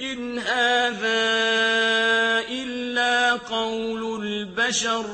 إِنْ هَٰذَا إِلَّا قَوْلُ الْبَشَرِ